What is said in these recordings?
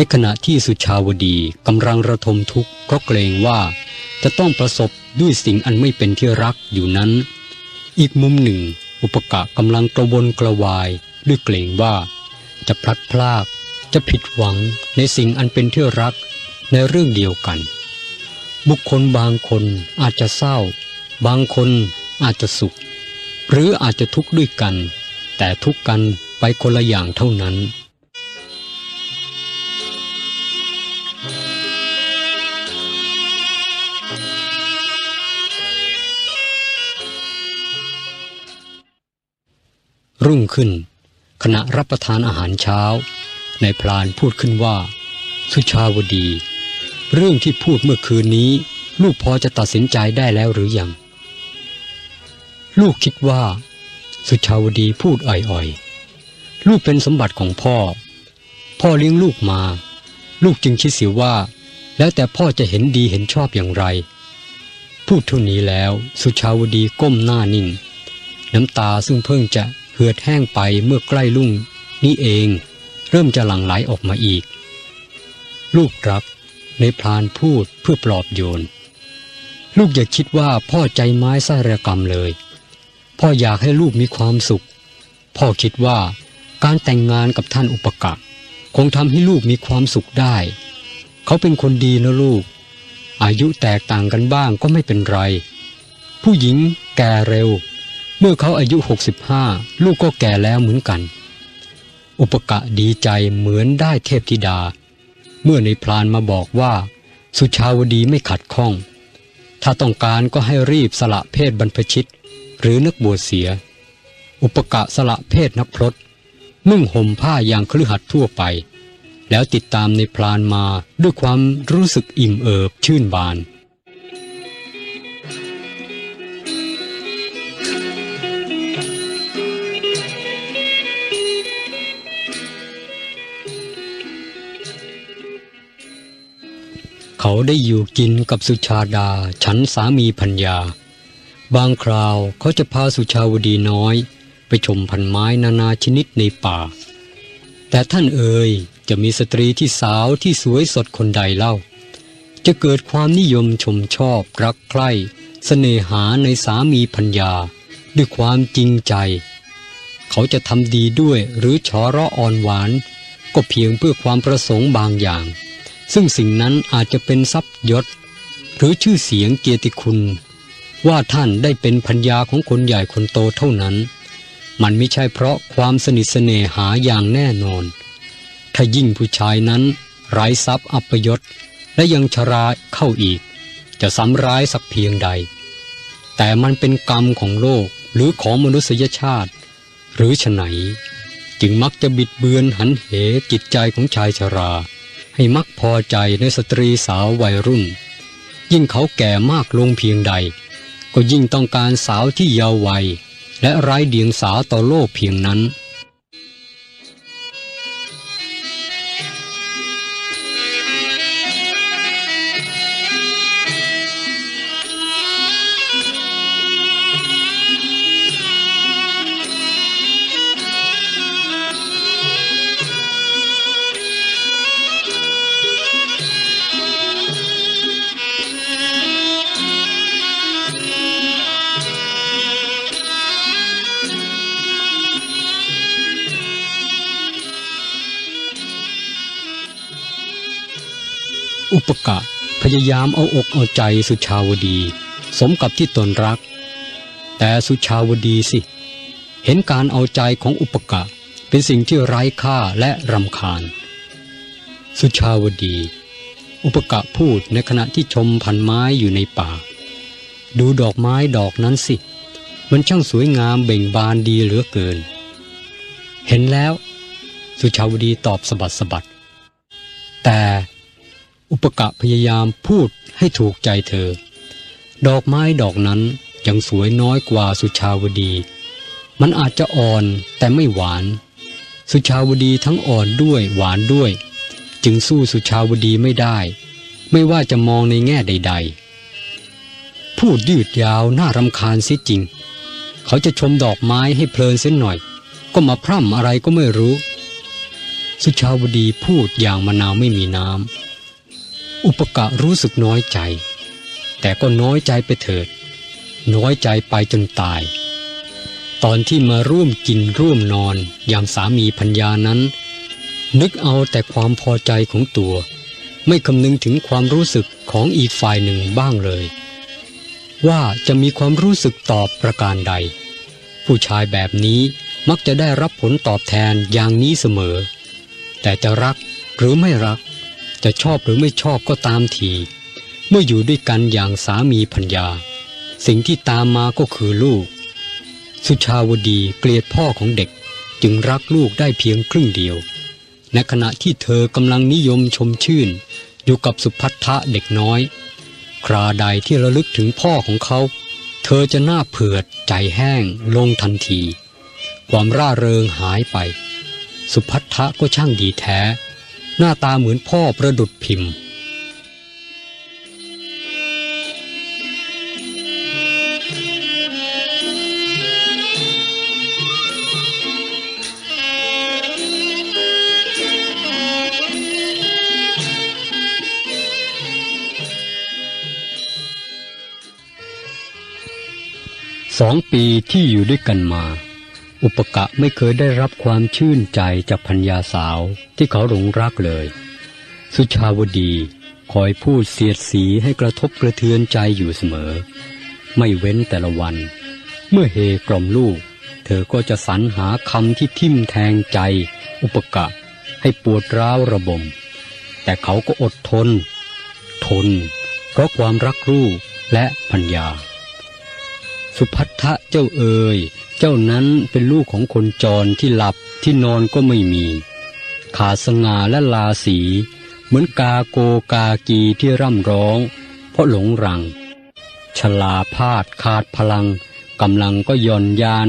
ในขณะที่สุชาวดีกำลังระทมทุกข์เพราะเกรงว่าจะต้องประสบด้วยสิ่งอันไม่เป็นที่รักอยู่นั้น อีกมุมหนึ่ง อุปกะกำลังกระวนกระวายด้วยเกรงว่า จะพลัดพรากจะผิดหวังในสิ่งอันเป็นที่รักในเรื่องเดียวกัน บุคคลบางคนอาจจะเศร้า บางคนอาจจะสุข หรืออาจจะทุกข์ด้วยกัน แต่ทุกข์กันไปคนละอย่างเท่านั้น รุ่งขึ้น ขณะรับประทานอาหารเช้า ในพลานพูดขึ้นว่า สุชาวดี เรื่องที่พูดเมื่อคืนนี้ ลูกพอจะตัดสินใจได้แล้วหรือยัง ลูกคิดว่า สุชาวดีพูดอ่อยๆ ลูกเป็นสมบัติของพ่อ พ่อเลี้ยงลูกมา ลูกจึงคิดเสียว่า แล้วแต่พ่อจะเห็นดีเห็นชอบอย่างไร พูดเท่านี้แล้ว สุชาวดีก้มหน้านิ่งน้ำตาซึ่งเพิ่งจะ เหือดแห้งไปเมื่อใกล้ลุ่ง นี่เองเริ่มจะหลั่งไหลออกมาอีก ลูกครับ ในพรานพูดเพื่อปลอบโยน ลูกอย่าคิดว่าพ่อใจไม้ไส้ระกรรมเลย พ่ออยากให้ลูกมีความสุข พ่อคิดว่าการแต่งงานกับท่านอุปกะคงทำให้ลูกมีความสุขได้ เขาเป็นคนดีนะลูก อายุแตกต่างกันบ้างก็ไม่เป็นไร ผู้หญิงแก่เร็ว เมื่อเขาอายุ 65 ลูกก็แก่แล้วเหมือนกัน อุปกะดีใจเหมือนได้เทพธิดา เมื่อในพรานมาบอกว่า สุชาวดีไม่ขัดข้อง ถ้าต้องการก็ให้รีบสละเพศบรรพชิต หรือนักบวชเสีย อุปกะสละเพศนักพรตนุ่งห่มผ้าอย่างคลือหัดทั่วไป แล้วติดตามในพรานมาด้วยความรู้สึกอิ่มเอิบชื่นบาน เขาได้อยู่กินกับสุชาดาฉันสามีพัญญา บางคราวเขาจะพาสุชาวดีน้อย ไปชมพันไม้นานาชนิดในป่า แต่ท่านเอ่ยจะมีสตรีที่สาวที่สวยสดคนใดเล่า จะเกิดความนิยมชมชอบรักใคร่เสน่หาในสามีพัญญา ด้วยความจริงใจ เขาจะทำดีด้วยหรือฉอราะอ่อนหวาน ก็เพียงเพื่อความประสงค์บางอย่าง ซึ่งสิ่งนั้นอาจจะเป็นทรัพย์ยศ หรือชื่อเสียงเกียรติคุณ ว่าท่านได้เป็นพัญญาของคนใหญ่คนโตเท่านั้น มันไม่ใช่เพราะความสนิทเสน่หาอย่างแน่นอน ถ้ายิ่งผู้ชายนั้นไร้ทรัพย์อัปยศ และยังชราเข้าอีก จะซ้ำร้ายสักเพียงใด แต่มันเป็นกรรมของโลกหรือของมนุษยชาติ หรือฉไหน จึงมักจะบิดเบือนหันเหจิตใจของชายชรา ให้มักพอใจในสตรีสาววัยรุ่น ยิ่งเขาแก่มากลงเพียงใด ก็ยิ่งต้องการสาวที่เยาว์วัย และไร้เดียงสาต่อโลกเพียงนั้น ปกะ พยายามเอาอกเอาใจสุชาวดี สมกับที่ตนรัก แต่สุชาวดีสิ เห็นการเอาใจของอุปกะ เป็นสิ่งที่ไร้ค่าและรำคาญ สุชาวดี อุปกะพูดในขณะที่ชมพันไม้อยู่ในป่า ดูดอกไม้ดอกนั้นสิ มันช่างสวยงามเบ่งบานดีเหลือเกิน เห็นแล้ว สุชาวดีตอบสะบัดสะบัดแต่ อุปกะพยายามพูดให้ถูกใจเธอ ดอกไม้ดอกนั้นยังสวยน้อยกว่าสุชาวดี มันอาจจะอ่อนแต่ไม่หวาน สุชาวดีทั้งอ่อนด้วยหวานด้วย จึงสู้สุชาวดีไม่ได้ ไม่ว่าจะมองในแง่ใด ๆ พูดยืดยาวน่ารำคาญเสียจริง เขาจะชมดอกไม้ให้เพลินเส้นหน่อย ก็มาพร่ำอะไรก็ไม่รู้ สุชาวดีพูดอย่างมะนาวไม่มีน้ำ อุปกะรู้สึกน้อยใจ แต่ก็น้อยใจไปเถิด น้อยใจไปจนตาย ตอนที่มาร่วมกินร่วมนอนอย่างสามีพัญญานั้น นึกเอาแต่ความพอใจของตัว ไม่คำนึงถึงความรู้สึกของอีกฝ่ายหนึ่งบ้างเลย ว่าจะมีความรู้สึกตอบประการใด ผู้ชายแบบนี้มักจะได้รับผลตอบแทนอย่างนี้เสมอ แต่จะรักหรือไม่รัก จะชอบหรือไม่ชอบก็ตามที เมื่ออยู่ด้วยกันอย่างสามีพัญญา สิ่งที่ตามมาก็คือลูก สุชาวดีเกลียดพ่อของเด็กจึงรักลูกได้เพียงครึ่งเดียว ในขณะที่เธอกำลังนิยมชมชื่น อยู่กับสุพัทธะเด็กน้อย คราใดที่ระลึกถึงพ่อของเขา เธอจะหน้าเผือดใจแห้งลงทันที ความร่าเริงหายไป สุพัทธะก็ช่างดีแท้ หน้าตาเหมือนพ่อประดุดพิมพ์ สองปีที่อยู่ด้วยกันมา อุปกะไม่เคยได้รับความชื่นใจจากพัญญาสาวที่เขาหลงรักเลย สุชาวดีคอยพูดเสียดสีให้กระทบกระเทือนใจอยู่เสมอ ไม่เว้นแต่ละวัน เมื่อเฮกล่อมลูก เธอก็จะสรรหาคำที่ทิ่มแทงใจ อุปกะให้ปวดร้าวระบม แต่เขาก็อดทน ทน เพราะความรักลูกและพัญญา สุพัทธะเจ้าเอ๋ยเจ้านั้นเป็นลูกของคนจรที่หลับที่นอนก็ไม่มี ขาสง่าและลาสี เหมือนกาโกกากีที่ร่ำร้อง เพราะหลงรัง ชลาพาดขาดพลังกำลังก็ย่อนยาน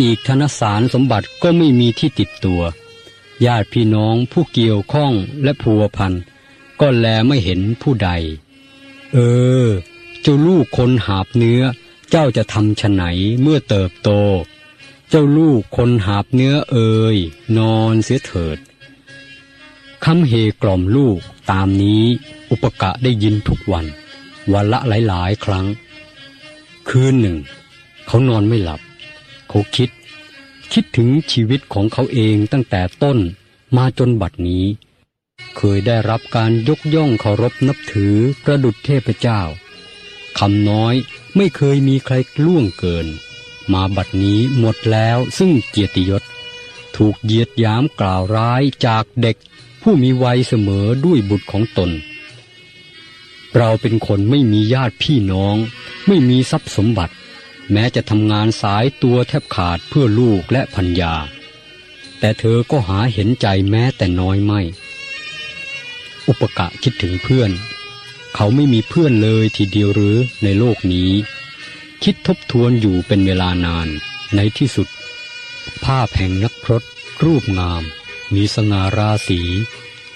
อีกธนสารสมบัติก็ไม่มีที่ติดตัว ญาติพี่น้องผู้เกี่ยวข้องและพัวพันก็แลไม่เห็นผู้ใด เออ เจ้าลูกคนหาบเนื้อ เจ้าจะทำฉไหนเมื่อเติบโต เจ้าลูกคนหาบเนื้อเอ่ยนอนเสียเถิดคำเฮกล่อมลูกตามนี้อุปกะได้ยินทุกวัน วันละหลายๆ ครั้ง คืนหนึ่ง เขานอนไม่หลับ เขาคิด คิดถึงชีวิตของเขาเองตั้งแต่ต้นมาจนบัดนี้ เคยได้รับการยกย่องเคารพนับถือประดุจเทพเจ้าคำน้อย ไม่เคยมีใครล่วงเกิน มาบัดนี้หมดแล้วซึ่งเกียรติยศ ถูกเหยียดยามกล่าวร้ายจากเด็กผู้มีวัยเสมอด้วยบุตรของตน เราเป็นคนไม่มีญาติพี่น้อง ไม่มีทรัพย์สมบัติ แม้จะทำงานสายตัวแทบขาดเพื่อลูกและพัญญา แต่เธอก็หาเห็นใจแม้แต่น้อยไม่ อุปกะคิดถึงเพื่อน เขาไม่มีเพื่อนเลยทีเดียวหรือในโลกนี้ คิดทบทวนอยู่เป็นเวลานานในที่สุด ภาพแห่งนักพรตรูปงาม มีสง่าราศี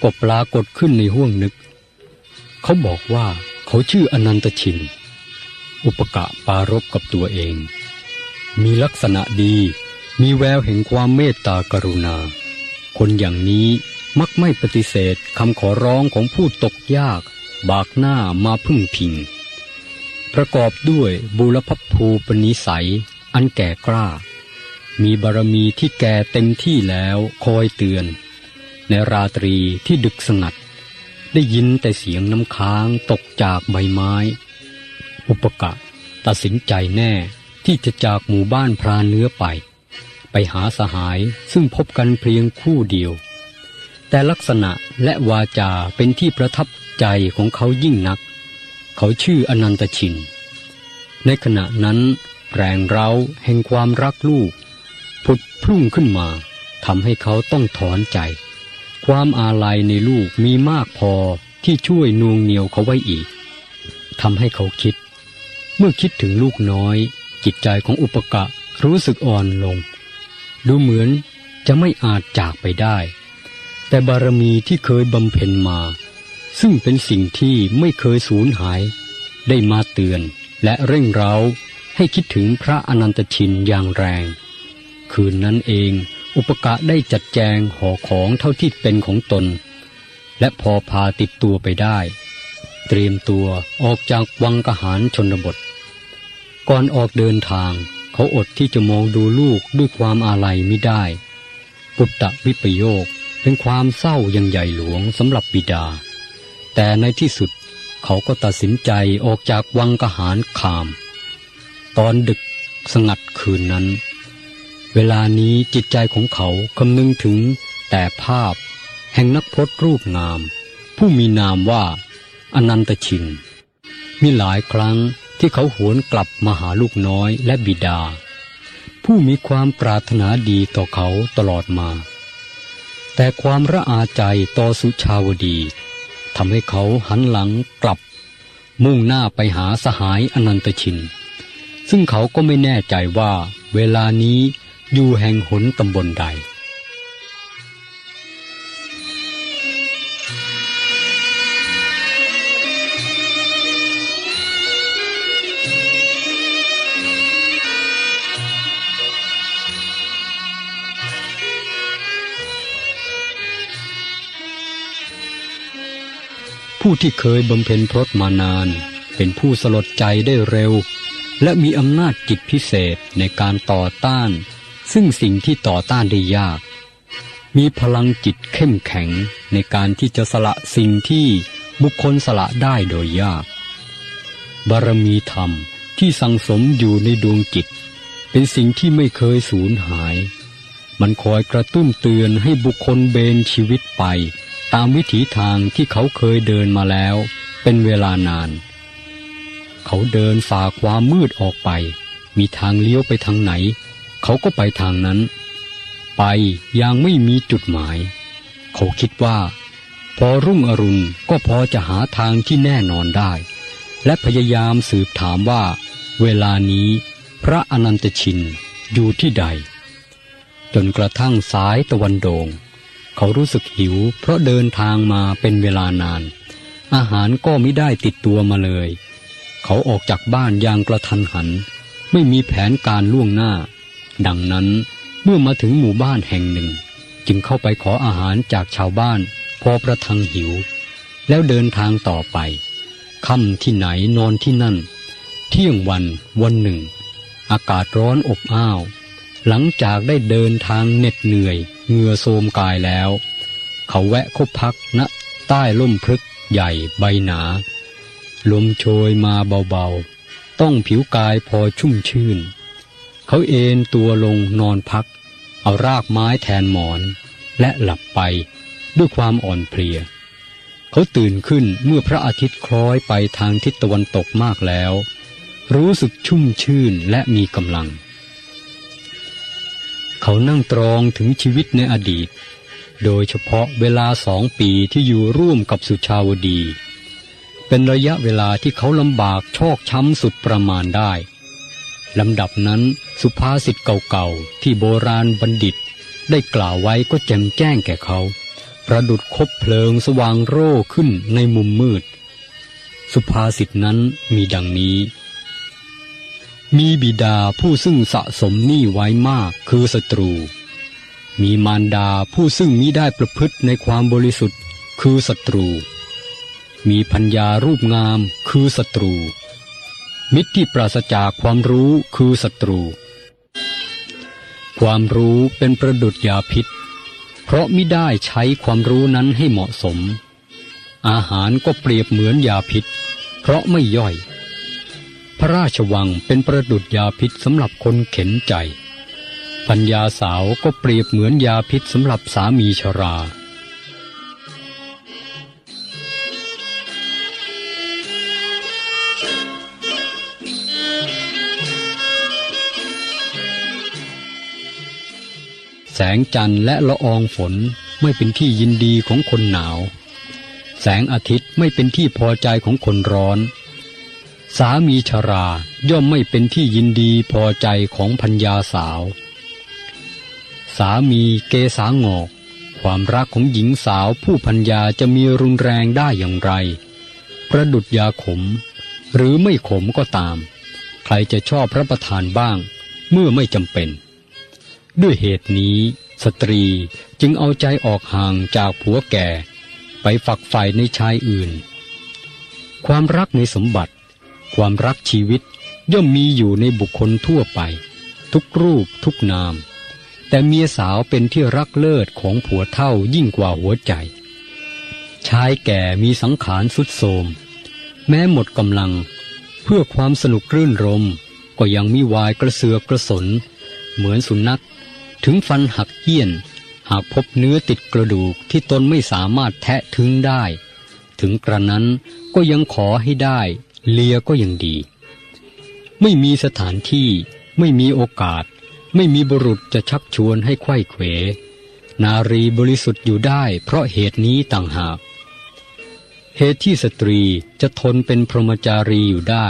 ก็ปรากฏขึ้นในห้วงนึก เขาบอกว่าเขาชื่ออนันตชิน อุปกะปารบกับตัวเอง มีลักษณะดีมีแววแห่งความเมตตากรุณา คนอย่างนี้มักไม่ปฏิเสธคำขอร้องของผู้ตกยาก บากหน้ามาพึ่งพิง ประกอบด้วยบุรพภูปนิสัย อันแก่กล้า มีบารมีที่แก่เต็มที่แล้วคอยเตือน ในราตรีที่ดึกสงัด ได้ยินแต่เสียงน้ำค้างตกจากใบไม้ อุปกะตัดสินใจแน่ที่จะจากหมู่บ้านพรานเนื้อไป ไปหาสหายซึ่งพบกันเพียงคู่เดียว แต่ลักษณะและวาจาเป็นที่ประทับ ใจของเขายิ่งนัก เขาชื่ออนันตชิน ในขณะนั้นแรงเร้าแห่งความรักลูกผุดพรุ่งขึ้นมาทำให้เขาต้องถอนใจ ความอาลัยในลูกมีมากพอที่ช่วยนวงเหนียวเขาไว้อีกทำให้เขาคิด เมื่อคิดถึงลูกน้อย จิตใจของอุปกะรู้สึกอ่อนลง ดูเหมือนจะไม่อาจจากไปได้ แต่บารมีที่เคยบำเพ็ญมา ซึ่งเป็นสิ่งที่ไม่เคยสูญหาย ได้มาเตือนและเร่งเร้าให้คิดถึงพระอนันตชินอย่างแรง คืนนั้นเองอุปกะได้จัดแจงห่อของเท่าที่เป็นของตน และพอพาติดตัวไปได้ เตรียมตัวออกจากวังกหารชนบท ก่อนออกเดินทางเขาอดที่จะมองดูลูกด้วยความอาลัยไม่ได้ ปุตตะวิปโยคเป็นความเศร้าอย่างใหญ่หลวงสำหรับบิดา แต่ในที่สุดเขาก็ตัดสินใจออกจากวังกหารคาม ตอนดึกสงัดคืนนั้น เวลานี้จิตใจของเขาคำนึงถึงแต่ภาพ แห่งนักพรตรูปงาม ผู้มีนามว่า อนันตชินมีหลายครั้งที่เขาหวนกลับมาหาลูกน้อยและบิดา ผู้มีความปรารถนาดีต่อเขาตลอดมา แต่ความระอาใจต่อสุชาวดี ทำให้เขาหันหลังกลับ มุ่งหน้าไปหาสหายอนันตชิน ซึ่งเขาก็ไม่แน่ใจว่าเวลานี้อยู่แห่งหนตำบลใด ผู้ที่เคยบำเพ็ญพรตมานาน เป็นผู้สลดใจได้เร็ว และมีอำนาจจิตพิเศษในการต่อต้าน ซึ่งสิ่งที่ต่อต้านได้ยาก มีพลังจิตเข้มแข็งในการที่จะสละสิ่งที่บุคคลสละได้โดยยาก บารมีธรรมที่สังสมอยู่ในดวงจิต เป็นสิ่งที่ไม่เคยสูญหาย มันคอยกระตุ้นเตือนให้บุคคลเบนชีวิตไป ตามวิถีทางที่เขาเคยเดินมาแล้ว เป็นเวลานาน เขาเดินฝ่าความมืดออกไป มีทางเลี้ยวไปทางไหน เขาก็ไปทางนั้น ไปยังไม่มีจุดหมาย เขาคิดว่า พอรุ่งอรุณก็พอจะหาทางที่แน่นอนได้ และพยายามสืบถามว่า เวลานี้พระอนันตชินอยู่ที่ใด จนกระทั่งสายตะวันโดง เขารู้สึกหิว เพราะเดินทางมาเป็นเวลานาน อาหารก็ไม่ได้ติดตัวมาเลย เขาออกจากบ้านอย่างกระทันหัน ไม่มีแผนการล่วงหน้า ดังนั้นเมื่อมาถึงหมู่บ้านแห่งหนึ่ง จึงเข้าไปขออาหารจากชาวบ้าน พอประทังหิว แล้วเดินทางต่อไปค่ำที่ไหนนอนที่นั่น เที่ยงวันวันหนึ่งอากาศร้อนอบอ้าว หลังจากได้เดินทางเหน็ดเหนื่อยเหงื่อโทมกายแล้ว เขาแวะคบพักณใต้ร่มพฤกษ์ใหญ่ใบหนา ลมโชยมาเบาๆ ต้องผิวกายพอชุ่มชื่น เขาเอนตัวลงนอนพัก เอารากไม้แทนหมอน และหลับไปด้วยความอ่อนเพลีย เขาตื่นขึ้นเมื่อพระอาทิตย์คล้อยไปทางทิศตะวันตกมากแล้ว รู้สึกชุ่มชื่นและมีกำลัง เขานั่งตรองถึงชีวิตในอดีต โดยเฉพาะเวลาสองปีที่อยู่ร่วมกับสุชาวดี เป็นระยะเวลาที่เขาลำบากชอกช้ำสุดประมาณได้ลำดับนั้นสุภาษิตเก่าๆ ที่โบราณบัณฑิต ได้กล่าวไว้ก็แจ่มแจ้งแก่เขา ประดุดคบเพลิงสว่างโร่ขึ้นในมุมมืด สุภาษิตนั้นมีดังนี้ มีบิดาผู้ซึ่งสะสมหนี้ไว้มากคือศัตรู มีมารดาผู้ซึ่งมิได้ประพฤติในความบริสุทธิ์คือศัตรู มีพัญญารูปงามคือศัตรู มิตรที่ปราศจากความรู้คือศัตรู ความรู้เป็นประดุจยาพิษ เพราะมิได้ใช้ความรู้นั้นให้เหมาะสม อาหารก็เปรียบเหมือนยาพิษ เพราะไม่ย่อย ระราชวังเป็นประดุจยาพิษสำหรับคนเข็นใจ ปัญญาสาวก็เปรียบเหมือนยาพิษสำหรับสามีชรา แสงจันทร์และละอองฝนไม่เป็นที่ยินดีของคนหนาว แสงอาทิตย์ไม่เป็นที่พอใจของคนร้อน สามีชราย่อมไม่เป็นที่ยินดีพอใจของพัญญาสาว สามีเกสางอก ความรักของหญิงสาวผู้พัญญาจะมีรุนแรงได้อย่างไร ประดุดยาขม หรือไม่ขมก็ตาม ใครจะชอบรับประทานบ้าง เมื่อไม่จำเป็น ด้วยเหตุนี้ สตรีจึงเอาใจออกห่างจากผัวแก่ ไปฝักใฝ่ในชายอื่น ความรักในสมบัติ ความรักชีวิตย่อมมีอยู่ในบุคคลทั่วไป ทุกรูปทุกนาม แต่เมียสาวเป็นที่รักเลิศของผัวเท่ายิ่งกว่าหัวใจ ชายแก่มีสังขารสุดโทมแม้หมดกำลัง เพื่อความสนุกรื่นรม ก็ยังมีวายกระเสือกกระสน เหมือนสุนัข ถึงฟันหักเหี้ยน หากพบเนื้อติดกระดูกที่ตนไม่สามารถแทะถึงได้ ถึงกระนั้นก็ยังขอให้ได้ เลียก็ยังดี ไม่มีสถานที่ ไม่มีโอกาส ไม่มีบุรุษจะชักชวนให้ไข้เขว นารีบริสุทธิ์อยู่ได้เพราะเหตุนี้ต่างหาก เหตุที่สตรีจะทนเป็นพรหมจารีอยู่ได้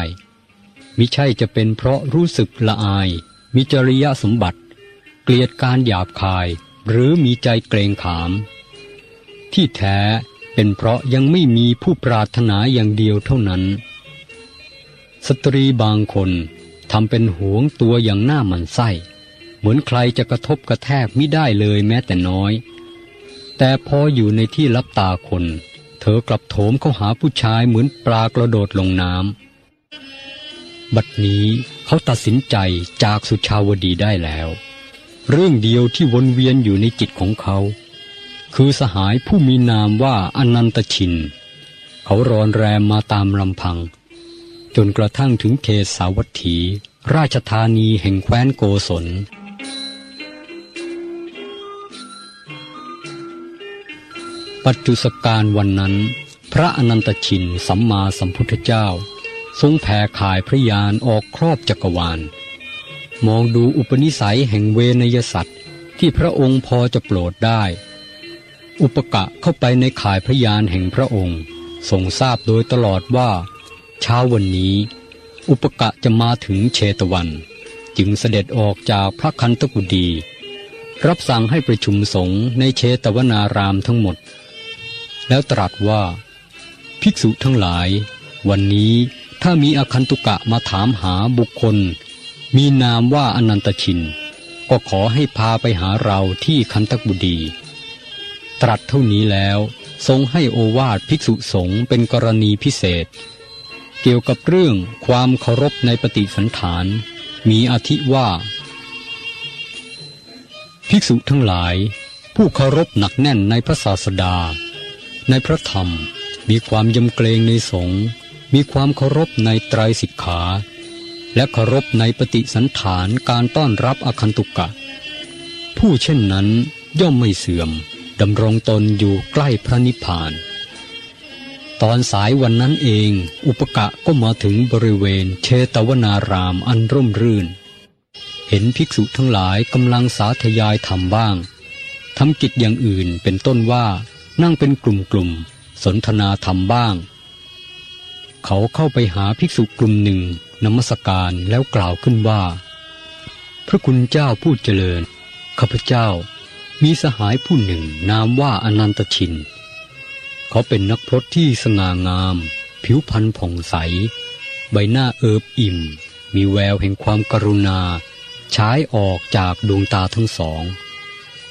มิใช่จะเป็นเพราะรู้สึกละอาย มีจริยสมบัติ เกลียดการหยาบคาย หรือมีใจเกรงขาม ที่แท้เป็นเพราะยังไม่มีผู้ปรารถนาอย่างเดียวเท่านั้น สตรีบางคนทำเป็นหวงตัวอย่างหน้ามันไส้ เหมือนใครจะกระทบกระแทกไม่ได้เลยแม้แต่น้อย แต่พออยู่ในที่รับตาคน เธอกลับโถมเข้าหาผู้ชายเหมือนปลากระโดดลงน้ำบัดนี้เขาตัดสินใจจากสุชาวดีได้แล้ว เรื่องเดียวที่วนเวียนอยู่ในจิตของเขา คือสหายผู้มีนามว่าอนันตชิน เขารอนแรมมาตามลำพัง จนกระทั่งถึงเขตสาวัตถี ราชธานีแห่งแคว้นโกศล ปัจจุสการวันนั้น พระอนันตชินสัมมาสัมพุทธเจ้า ทรงแผ่ขายพระยานออกครอบจักรวาล มองดูอุปนิสัยแห่งเวนยสัตว์ที่พระองค์พอจะโปรดได้ อุปกะเข้าไปในขายพระยานแห่งพระองค์ทรงทราบโดยตลอดว่า เช้าวันนี้ อุปกะจะมาถึงเชตวัน จึงเสด็จออกจากพระคันตกุดี รับสั่งให้ประชุมสงฆ์ในเชตวนารามทั้งหมด แล้วตรัสว่า ภิกษุทั้งหลาย วันนี้ถ้ามีอคันตุกะมาถามหาบุคคล มีนามว่าอนันตชิน ก็ขอให้พาไปหาเราที่คันตกุดี ตรัสเท่านี้แล้วทรงให้โอวาทภิกษุสงฆ์เป็นกรณีพิเศษ เกี่ยวกับเรื่องความเคารพในปฏิสันฐาน มีอธิว่า ภิกษุทั้งหลาย ผู้เคารพหนักแน่นในพระศาสดา ในพระธรรมมีความยำเกรงในสงฆ์มีความเคารพในไตรสิกขา และเคารพในปฏิสันฐานการต้อนรับอคันตุกะ ผู้เช่นนั้นย่อมไม่เสื่อมดำรงตนอยู่ใกล้พระนิพพาน ตอนสายวันนั้นเอง อุปกะก็มาถึงบริเวณเชตวนารามอันร่มรื่น เห็นภิกษุทั้งหลายกำลังสาธยายธรรมบ้างทำกิจอย่างอื่นเป็นต้นว่านั่งเป็นกลุ่มๆสนทนาธรรมบ้าง เขาเข้าไปหาภิกษุกลุ่มหนึ่งนมัสการแล้วกล่าวขึ้นว่า พระคุณเจ้าผู้เจริญข้าพเจ้ามีสหายผู้หนึ่งนามว่าอนันตชิน เขาเป็นนักพรตที่สง่างาม ผิวพรรณผ่องใส ใบหน้าเอิบอิ่ม มีแววแห่งความกรุณาฉายออกจากดวงตาทั้งสอง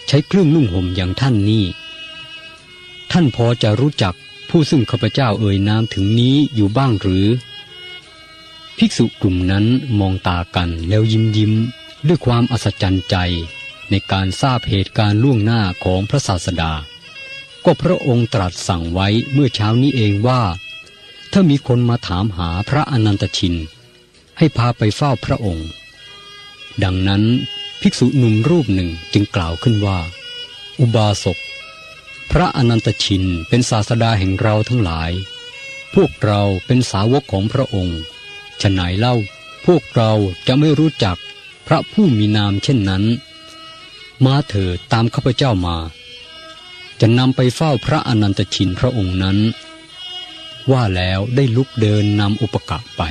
ใช้เครื่องนุ่งห่มอย่างท่านนี่ ท่านพอจะรู้จักผู้ซึ่งข้าพเจ้าเอ่ยนามถึงนี้อยู่บ้างหรือ ภิกษุกลุ่มนั้นมองตากันแล้วยิ้มยิ้มด้วยความอัศจรรย์ใจในการทราบเหตุการณ์ล่วงหน้าของพระศาสดา ก็พระองค์ตรัสสั่งไว้เมื่อเช้านี้เองว่า ถ้ามีคนมาถามหาพระอนันตชิน ให้พาไปเฝ้าพระองค์ ดังนั้นภิกษุหนุ่มรูปหนึ่งจึงกล่าวขึ้นว่า อุบาสก พระอนันตชินเป็นศาสดาแห่งเราทั้งหลาย พวกเราเป็นสาวกของพระองค์ฉไหนเล่าพวกเราจะไม่รู้จักพระผู้มีนามเช่นนั้น มาเถิดตามข้าพเจ้ามา จะนำไปเฝ้าพระอนันตชินพระองค์นั้น ว่าแล้วได้ลุกเดินนำอุปกะไป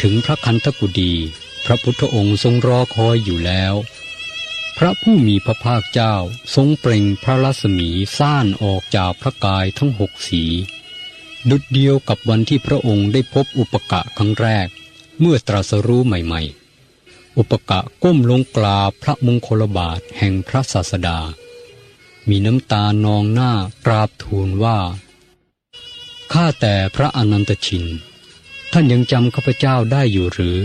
ถึงพระคันธกุดี พระพุทธองค์ทรงรอคอยอยู่แล้ว พระผู้มีพระภาคเจ้าทรงเปล่งพระรัศมีซ่านออกจากพระกายทั้งหกสี ดุดเดียวกับวันที่พระองค์ได้พบอุปกะครั้งแรก เมื่อตรัสรู้ใหม่ ๆ อุปกะก้มลงกราบพระมงคลบาทแห่งพระศาสดา มีน้ำตานองหน้ากราบทูลว่า ข้าแต่พระอนันตชิน ท่านยังจำข้าพเจ้าได้อยู่หรือ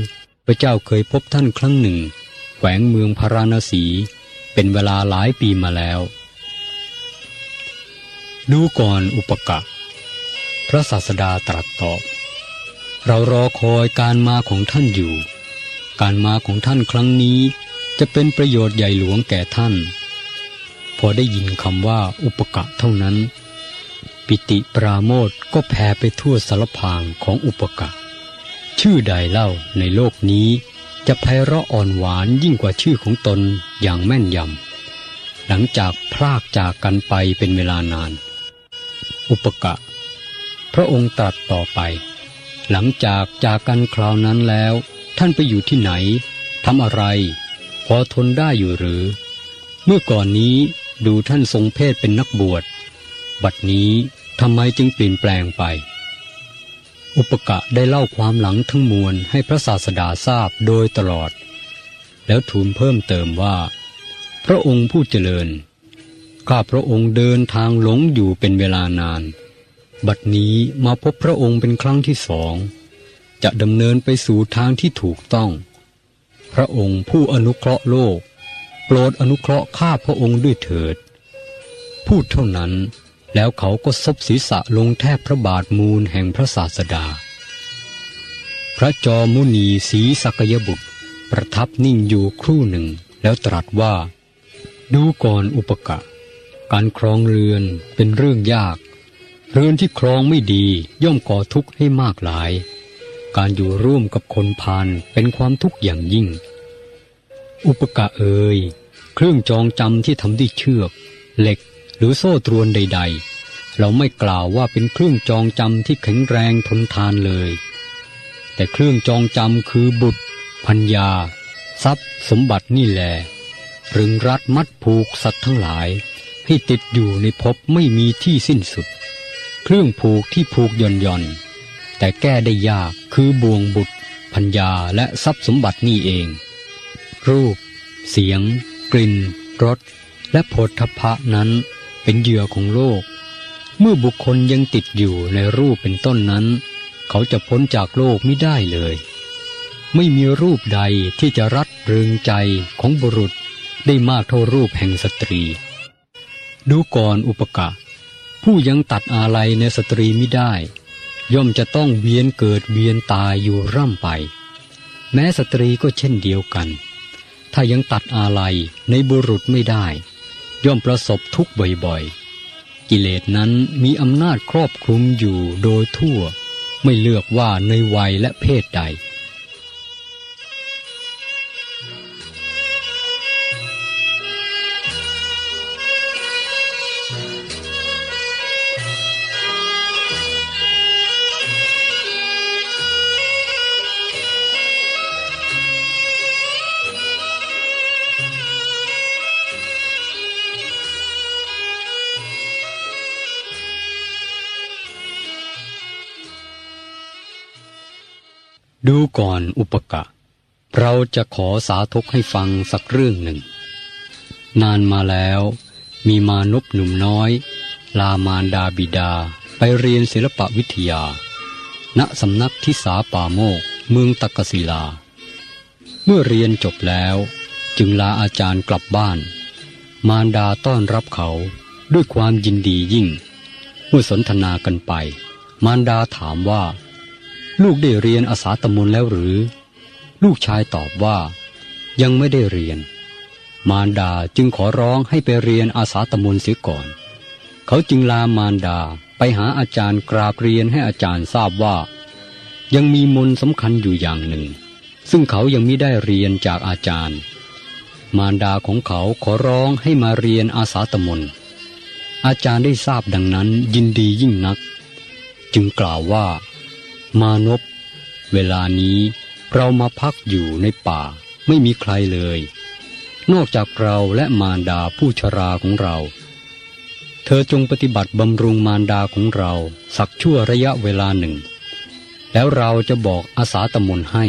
พระเจ้าเคยพบท่านครั้งหนึ่ง แขวงเมืองพาราณสีเป็นเวลาหลายปีมาแล้ว ดูก่อนอุปกะ พระศาสดาตรัสตอบ เรารอคอยการมาของท่านอยู่ การมาของท่านครั้งนี้จะเป็นประโยชน์ใหญ่หลวงแก่ท่าน พอได้ยินคำว่าอุปกะเท่านั้น ปิติปราโมทก็แผ่ไปทั่วสารพางของอุปกะ ชื่อใดเล่าในโลกนี้ จะไพเราะอ่อนหวานยิ่งกว่าชื่อของตนอย่างแม่นยำ หลังจากพรากจากกันไปเป็นเวลานาน อุปกะ พระองค์ตรัสต่อไป หลังจากจากกันคราวนั้นแล้ว ท่านไปอยู่ที่ไหนทำอะไร พอทนได้อยู่หรือ เมื่อก่อนนี้ดูท่านทรงเพศเป็นนักบวช บัดนี้ทำไมจึงเปลี่ยนแปลงไป อุปกะได้เล่าความหลังทั้งมวลให้พระศาสดาทราบโดยตลอด แล้วทูลเพิ่มเติมว่า พระองค์ผู้เจริญ ข้าพระองค์เดินทางหลงอยู่เป็นเวลานาน บัดนี้มาพบพระองค์เป็นครั้งที่สอง จะดำเนินไปสู่ทางที่ถูกต้อง พระองค์ผู้อนุเคราะห์โลก โปรดอนุเคราะห์ข้าพระองค์ด้วยเถิด พูดเท่านั้น แล้วเขาก็ซบศีรษะลงแทบพระบาทมูลแห่งพระศาสดา พระจอมุนีสีสักยบุตร ประทับนิ่งอยู่ครู่หนึ่งแล้วตรัสว่า ดูก่อนอุปกะ การครองเรือนเป็นเรื่องยาก เรือนที่ครองไม่ดีย่อมก่อทุกข์ให้มากหลาย การอยู่ร่วมกับคนพาลเป็นความทุกข์อย่างยิ่ง อุปกะเอ่ยเครื่องจองจำที่ทำด้วยเชือก เหล็ก หรือโซ่ตรวนใด ๆ เราไม่กล่าวว่าเป็นเครื่องจองจำที่แข็งแรงทนทานเลย แต่เครื่องจองจำคือบุตรพัญญา ทรัพย์ สมบัตินี่แหละรึงรัดมัดผูกสัตว์ทั้งหลาย ให้ติดอยู่ในภพไม่มีที่สิ้นสุด เครื่องผูกที่ผูกย่อนย่อนแต่แก้ได้ยากคือบ่วงบุตรพัญญาและทรัพย์สมบัตินี่เอง รูป เสียง กลิ่นรสและโผฏฐพะนั้น เป็นเหยื่อของโลก เมื่อบุคคลยังติดอยู่ในรูปเป็นต้นนั้น เขาจะพ้นจากโลกไม่ได้เลย ไม่มีรูปใดที่จะรัดเริงใจของบุรุษได้มากเท่ารูปแห่งสตรี ดูก่อนอุปกะ ผู้ยังตัดอาลัยในสตรีไม่ได้ ย่อมจะต้องเวียนเกิดเวียนตายอยู่ร่ำไป แม้สตรีก็เช่นเดียวกัน ถ้ายังตัดอาลัยในบุรุษไม่ได้ ย่อมประสบทุกข์บ่อยๆ กิเลสนั้นมีอำนาจครอบคลุมอยู่โดยทั่ว ไม่เลือกว่าในวัยและเพศใด ดูก่อนอุปกะ เราจะขอสาธกให้ฟังสักเรื่องหนึ่ง นานมาแล้ว มีมานพหนุ่มน้อย ลามานดาบิดาไปเรียนศิลปวิทยา ณสำนักทิสาป่าโมก เมืองตะกศิลา เมื่อเรียนจบแล้วจึงลาอาจารย์กลับบ้าน มารดาต้อนรับเขาด้วยความยินดียิ่ง เมื่อสนทนากันไป มารดาถามว่า ลูกได้เรียนอาสาตมนแล้วหรือ ลูกชายตอบว่า ยังไม่ได้เรียน มารดาจึงขอร้องให้ไปเรียนอาสาตมนเสียก่อน เขาจึงลามารดาไปหาอาจารย์กราบเรียนให้อาจารย์ทราบว่า ยังมีมนสำคัญอยู่อย่างหนึ่ง ซึ่งเขายังไม่ได้เรียนจากอาจารย์ มารดาของเขาขอร้องให้มาเรียนอาสาตมนอาจารย์ได้ทราบดังนั้นยินดียิ่งนัก จึงกล่าวว่า มานพเวลานี้เรามาพักอยู่ในป่าไม่มีใครเลย นอกจากเราและมารดาผู้ชราของเรา เธอจงปฏิบัติบำรุงมารดาของเราสักชั่วระยะเวลาหนึ่ง แล้วเราจะบอกอาสาตมนให้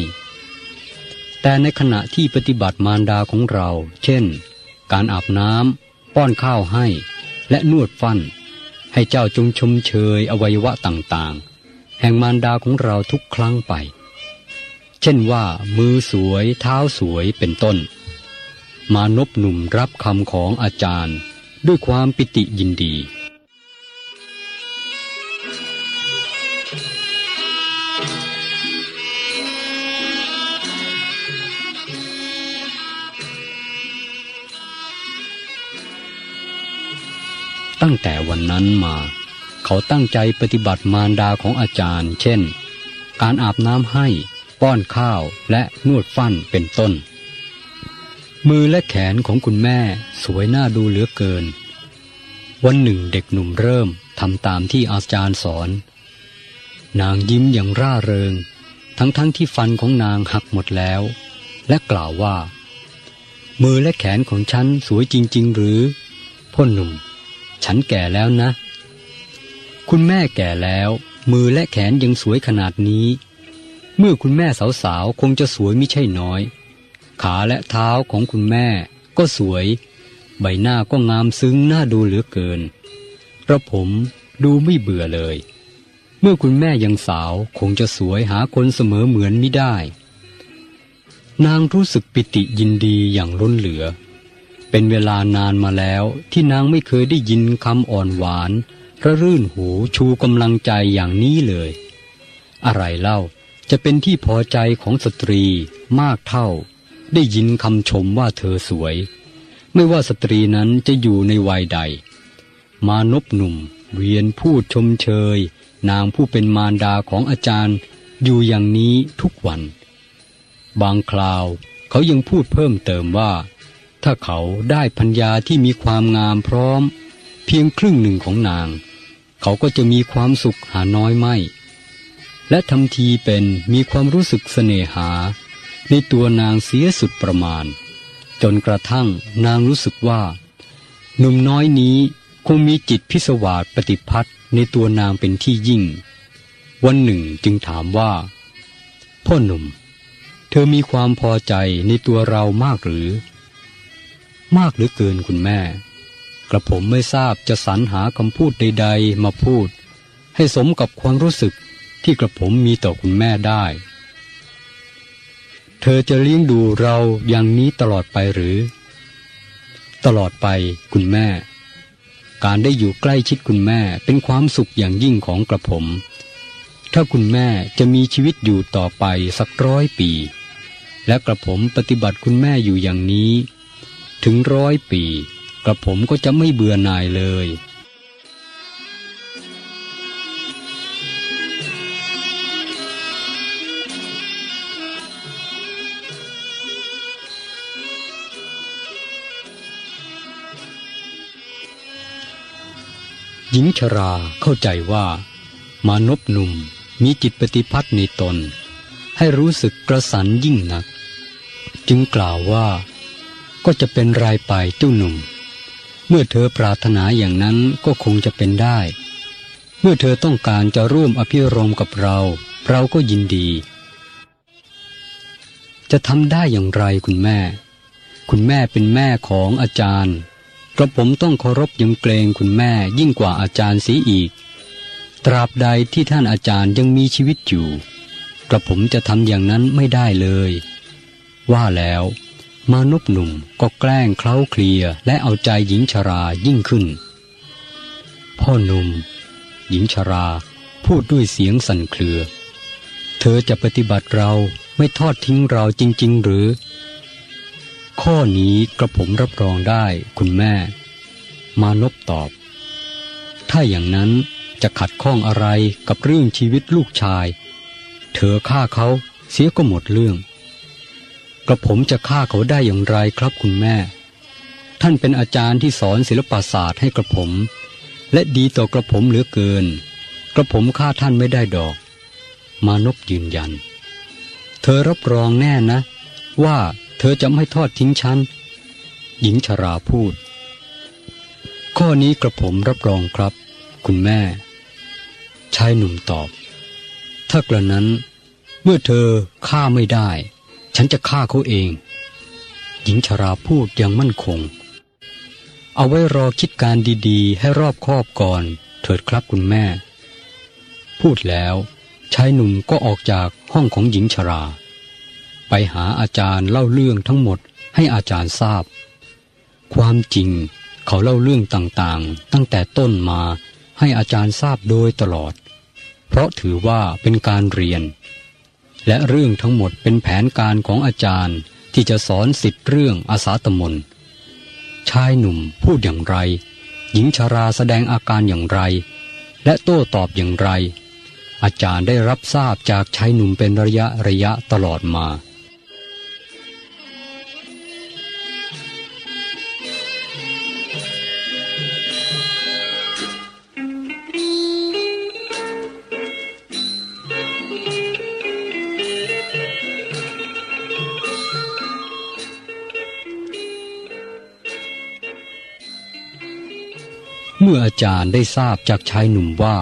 แต่ในขณะที่ปฏิบัติมารดาของเรา เช่น การอาบน้ำป้อนข้าวให้ และนวดฟันให้เจ้าจงชมเชยอวัยวะต่างๆ แห่งมารดาของเราทุกครั้งไป เช่นว่า มือสวย เท้าสวยเป็นต้น มานพหนุ่มรับคำของอาจารย์ด้วยความปิติยินดีตั้งแต่วันนั้นมา เขาตั้งใจปฏิบัติมารดาของอาจารย์ เช่น การอาบน้ำให้ ป้อนข้าวและนวดฟันเป็นต้น มือและแขนของคุณแม่สวยน่าดูเหลือเกิน วันหนึ่งเด็กหนุ่มเริ่มทำตามที่อาจารย์สอน นางยิ้มอย่างร่าเริง ทั้งๆทที่ฟันของนางหักหมดแล้ว และกล่าวว่า มือและแขนของฉันสวยจริง ๆ หรือพ่อหนุ่ม ฉันแก่แล้วนะ คุณแม่แก่แล้ว มือและแขนยังสวยขนาดนี้ เมื่อคุณแม่สาวๆคงจะสวยไม่ใช่น้อย ขาและเท้าของคุณแม่ก็สวย ใบหน้าก็งามซึ้งน่าดูเหลือเกินกระผมดูไม่เบื่อเลย เมื่อคุณแม่ยังสาวคงจะสวยหาคนเสมอเหมือนไม่ได้ นางรู้สึกปิติยินดีอย่างล้นเหลือ เป็นเวลานานมาแล้วที่นางไม่เคยได้ยินคำอ่อนหวาน ระรื่นหูชูกำลังใจอย่างนี้เลย อะไรเล่าจะเป็นที่พอใจของสตรีมากเท่า ได้ยินคำชมว่าเธอสวย ไม่ว่าสตรีนั้นจะอยู่ในวัยใด มานพหนุ่ม เวียนพูดชมเชย นางผู้เป็นมารดาของอาจารย์ อยู่อย่างนี้ทุกวัน บางคราวเขายังพูดเพิ่มเติมว่า ถ้าเขาได้พัญญาที่มีความงามพร้อม เพียงครึ่งหนึ่งของนาง เขาก็จะมีความสุขหาน้อยไม่ และทำทีเป็นมีความรู้สึกเสน่หา ในตัวนางเสียสุดประมาณ จนกระทั่งนางรู้สึกว่า หนุ่มน้อยนี้คงมีจิตพิศวาสปฏิพัทธ์ในตัวนางเป็นที่ยิ่ง วันหนึ่งจึงถามว่า พ่อหนุ่ม เธอมีความพอใจในตัวเรามากหรือ มากหรือเกินคุณแม่ กระผมไม่ทราบจะสรรหาคำพูดใด ๆ มาพูด ให้สมกับความรู้สึกที่กระผมมีต่อคุณแม่ได้ เธอจะเลี้ยงดูเราอย่างนี้ตลอดไปหรือ ตลอดไปคุณแม่ การได้อยู่ใกล้ชิดคุณแม่เป็นความสุขอย่างยิ่งของกระผม ถ้าคุณแม่จะมีชีวิตอยู่ต่อไปสักร้อยปี และกระผมปฏิบัติคุณแม่อยู่อย่างนี้ ถึงร้อยปี กระผมก็จะไม่เบื่อหน่ายเลย หญิงชราเข้าใจว่า มานพหนุ่มมีจิตปฏิพัทธ์ในตน ให้รู้สึกกระสันยิ่งนัก จึงกล่าวว่าก็จะเป็นรายไปเจ้าหนุ่ม เมื่อเธอปรารถนาอย่างนั้นก็คงจะเป็นได้ เมื่อเธอต้องการจะร่วมอภิรมกับเรา เราก็ยินดี จะทำได้อย่างไรคุณแม่ คุณแม่เป็นแม่ของอาจารย์กระผมต้องเคารพยำเกรงคุณแม่ยิ่งกว่าอาจารย์เสียอีก ตราบใดที่ท่านอาจารย์ยังมีชีวิตอยู่ กระผมจะทำอย่างนั้นไม่ได้เลย ว่าแล้ว มานพหนุ่มก็แกล้งเคล้าเคลียและเอาใจหญิงชรายิ่งขึ้น พ่อหนุ่ม หญิงชราพูดด้วยเสียงสั่นเครือ เธอจะปฏิบัติเราไม่ทอดทิ้งเราจริง ๆ หรือ ข้อนี้กระผมรับรองได้คุณแม่ มานพตอบ ถ้าอย่างนั้นจะขัดข้องอะไรกับเรื่องชีวิตลูกชาย เธอฆ่าเขาเสียก็หมดเรื่อง กระผมจะฆ่าเขาได้อย่างไรครับคุณแม่ ท่านเป็นอาจารย์ที่สอนศิลปศาสตร์ให้กระผม และดีต่อกระผมเหลือเกิน กระผมฆ่าท่านไม่ได้ดอก มานพยืนยัน เธอรับรองแน่นะ ว่าเธอจะไม่ทอดทิ้งฉัน หญิงชราพูด ข้อนี้กระผมรับรองครับ คุณแม่ ชายหนุ่มตอบ ถ้ากระนั้น เมื่อเธอฆ่าไม่ได้ ฉันจะฆ่าเขาเอง หญิงชราพูดอย่างมั่นคง เอาไว้รอคิดการดีๆ ให้รอบคอบก่อน เถิดครับคุณแม่ พูดแล้วชายหนุ่มก็ออกจากห้องของหญิงชรา ไปหาอาจารย์เล่าเรื่องทั้งหมดให้อาจารย์ทราบ ความจริงเขาเล่าเรื่องต่างๆ ตั้งแต่ต้นมาให้อาจารย์ทราบโดยตลอด เพราะถือว่าเป็นการเรียน และเรื่องทั้งหมดเป็นแผนการของอาจารย์ที่จะสอนสิทธิ์เรื่องอาสาตมนชายหนุ่มพูดอย่างไร หญิงชาราแสดงอาการอย่างไร และโต้ตอบอย่างไร อาจารย์ได้รับทราบจากชายหนุ่มเป็นระยะระยะตลอดมา เมื่ออาจารย์ได้ทราบจากชายหนุ่มว่า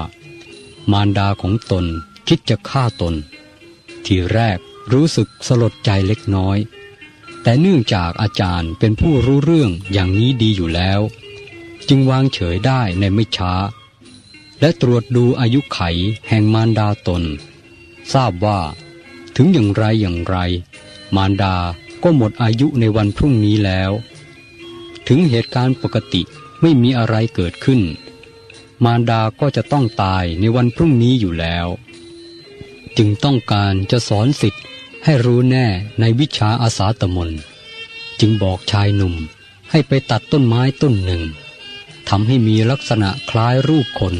มารดาของตนคิดจะฆ่าตน ทีแรกรู้สึกสลดใจเล็กน้อย แต่เนื่องจากอาจารย์เป็นผู้รู้เรื่องอย่างนี้ดีอยู่แล้ว จึงวางเฉยได้ในไม่ช้า และตรวจดูอายุไขแห่งมารดาตน ทราบว่าถึงอย่างไรอย่างไร มารดาก็หมดอายุในวันพรุ่งนี้แล้ว ถึงเหตุการณ์ปกติ ไม่มีอะไรเกิดขึ้น มารดาก็จะต้องตายในวันพรุ่งนี้อยู่แล้ว จึงต้องการจะสอนสิทธิ์ให้รู้แน่ในวิชาอาสาตมนจึงบอกชายหนุ่มให้ไปตัดต้นไม้ต้นหนึ่งทำให้มีลักษณะคล้ายรูปคน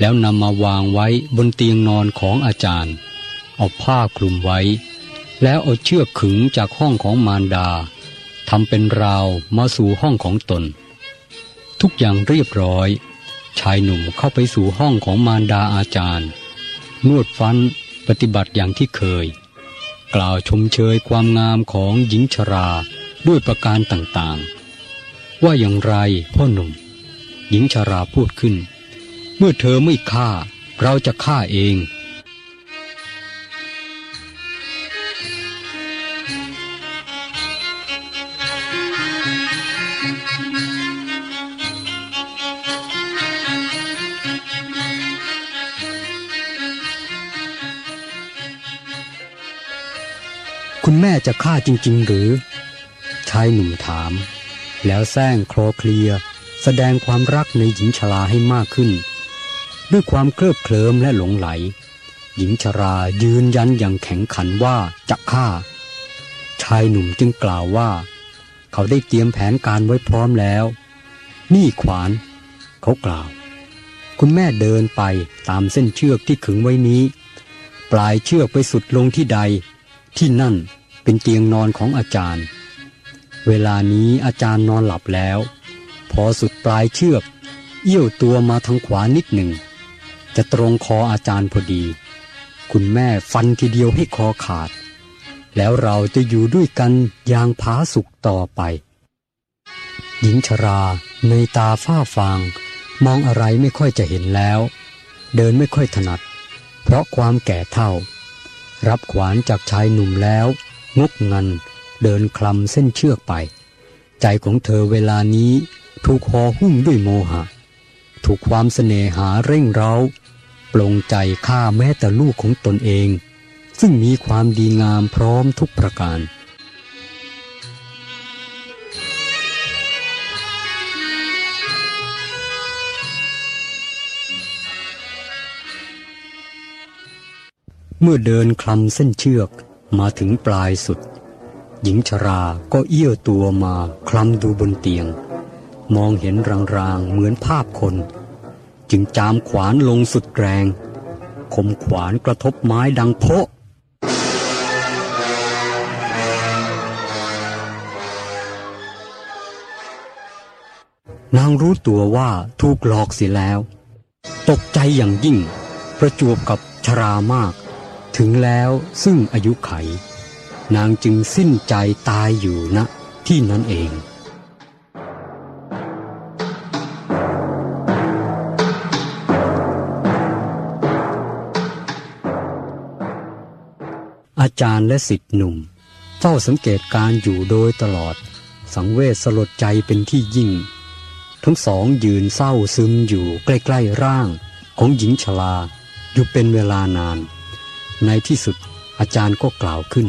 แล้วนำมาวางไว้บนเตียงนอนของอาจารย์ เอาผ้าคลุมไว้ แล้วเอาเชือกขึงจากห้องของมารดาทำเป็นราวมาสู่ห้องของตน ทุกอย่างเรียบร้อย ชายหนุ่มเข้าไปสู่ห้องของมารดาอาจารย์ นวดฟันปฏิบัติอย่างที่เคย กล่าวชมเชยความงามของหญิงชราด้วยประการต่างๆ ว่าอย่างไรพ่อหนุ่ม หญิงชราพูดขึ้น เมื่อเธอไม่ฆ่า เราจะฆ่าเอง คุณแม่จะฆ่าจริง ๆ หรือ ชายหนุ่มถาม แล้วแซงคลอเคลีย แสดงความรักในหญิงชราให้มากขึ้น ด้วยความเคลิบเคลิ้มและหลงไหล หญิงชรายืนยันอย่างแข็งขันว่าจะฆ่า ชายหนุ่มจึงกล่าวว่า เขาได้เตรียมแผนการไว้พร้อมแล้ว นี่ขวาน เขากล่าว คุณแม่เดินไปตามเส้นเชือกที่ขึงไว้นี้ ปลายเชือกไปสุดลงที่ใด ที่นั่นเป็นเตียงนอนของอาจารย์ เวลานี้อาจารย์นอนหลับแล้ว พอสุดปลายเชือก เอี้ยวตัวมาทางขวานิดหนึ่ง จะตรงคออาจารย์พอดี คุณแม่ฟันทีเดียวให้คอขาด แล้วเราจะอยู่ด้วยกันอย่างผาสุกต่อไป หญิงชราในตาฝ้าฟาง มองอะไรไม่ค่อยจะเห็นแล้ว เดินไม่ค่อยถนัด เพราะความแก่เท่า รับขวานจากชายหนุ่มแล้วงกงัน เดินคลำเส้นเชือกไป ใจของเธอเวลานี้ถูกหอหุ้มด้วยโมหะ ถูกความเสน่หาเร่งเร้า ปลงใจฆ่าแม้แต่ลูกของตนเอง ซึ่งมีความดีงามพร้อมทุกประการ เมื่อเดินคลำเส้นเชือกมาถึงปลายสุด หญิงชราก็เอี้ยวตัวมาคลำดูบนเตียง มองเห็นรางๆเหมือนภาพคน จึงจามขวานลงสุดแรงคมขวานกระทบไม้ดังโพะนางรู้ตัวว่าถูกหลอกเสียแล้ว ตกใจอย่างยิ่ง ประจวบกับชรามาก ถึงแล้วซึ่งอายุไข นางจึงสิ้นใจตายอยู่ณที่นั้นเองอาจารย์และสิทธิหนุ่ม เฝ้าสังเกตการอยู่โดยตลอด สังเวชสลดใจเป็นที่ยิ่ง ทั้งสองยืนเศร้าซึมอยู่ใกล้ ๆ ร่าง ของหญิงชลาอยู่เป็นเวลานาน ในที่สุดอาจารย์ก็กล่าวขึ้น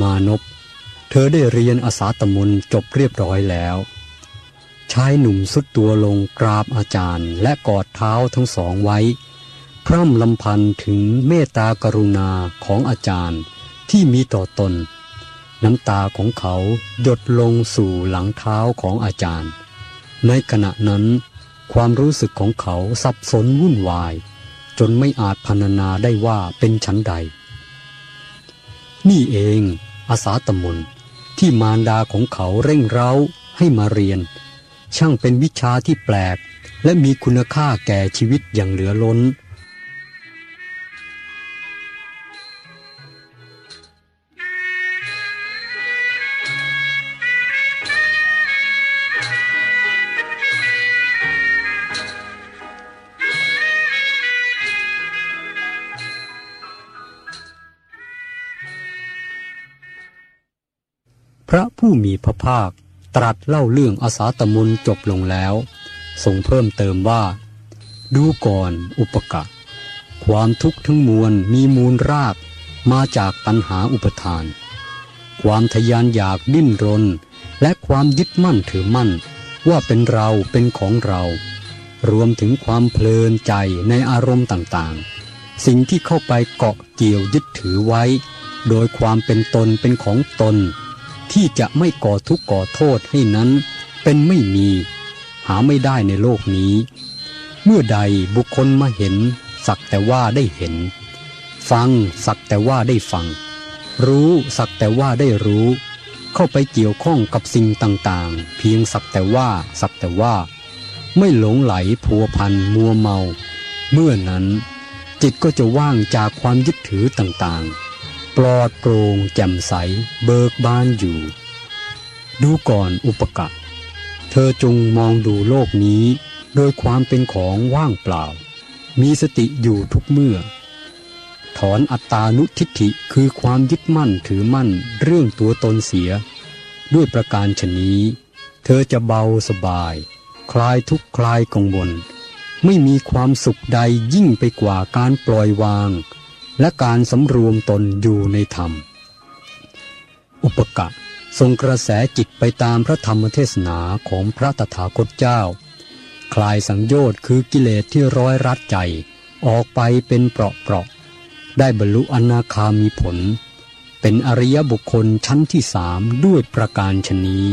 มานพเธอได้เรียนอาสาตมนจบเรียบร้อยแล้ว ชายหนุ่มสุดตัวลงกราบอาจารย์และกอดเท้าทั้งสองไว้ พร่ำลำพันถึงเมตตากรุณาของอาจารย์ที่มีต่อตน น้ำตาของเขาหยดลงสู่หลังเท้าของอาจารย์ ในขณะนั้น ความรู้สึกของเขาสับสนวุ่นวาย จนไม่อาจพรรณนาได้ว่าเป็นชั้นใด นี่เองอาสาตมนที่มารดาของเขาเร่งเร้าให้มาเรียน ช่างเป็นวิชาที่แปลก และมีคุณค่าแก่ชีวิตอย่างเหลือล้น พระผู้มีพระภาคตรัสเล่าเรื่องอาสาตมนจบลงแล้วทรงเพิ่มเติมว่า ดูก่อนอุปกะความทุกข์ทั้งมวลมีมูลรากมาจากตัณหาอุปทาน ความทยานอยากดิ้นรน และความยึดมั่นถือมั่น ว่าเป็นเราเป็นของเรา รวมถึงความเพลินใจในอารมณ์ต่างๆ สิ่งที่เข้าไปเกาะเกี่ยวยึดถือไว้ โดยความเป็นตนเป็นของตน ที่จะไม่ก่อทุกข์ก่อโทษให้นั้น เป็นไม่มี หาไม่ได้ในโลกนี้ เมื่อใดบุคคลมาเห็น สักแต่ว่าได้เห็น ฟังสักแต่ว่าได้ฟัง รู้สักแต่ว่าได้รู้ เข้าไปเกี่ยวข้องกับสิ่งต่างๆ เพียงสักแต่ว่าสักแต่ว่า ไม่หลงไหลพัวพันมัวเมา เมื่อนั้นจิตก็จะว่างจากความยึดถือต่างๆ ปลอดโปร่งแจ่มใสเบิกบานอยู่ ดูก่อนอุปกะ เธอจงมองดูโลกนี้ โดยความเป็นของว่างเปล่า มีสติอยู่ทุกเมื่อ ถอนอัตตานุทิฏฐิคือความยึดมั่นถือมั่นเรื่องตัวตนเสีย ด้วยประการชนี้ เธอจะเบาสบาย คลายทุกคลายกังวลไม่มีความสุขใดยิ่งไปกว่าการปล่อยวาง และการสำรวมตนอยู่ในธรรม อุปกะทรงกระแสจิตไปตามพระธรรมเทศนาของพระตถาคตเจ้า คลายสังโยชน์คือกิเลสที่ร้อยรัดใจ ออกไปเป็นเปราะๆได้บรรลุอนาคามีผล เป็นอริยบุคคลชั้นที่สามด้วยประการชนี้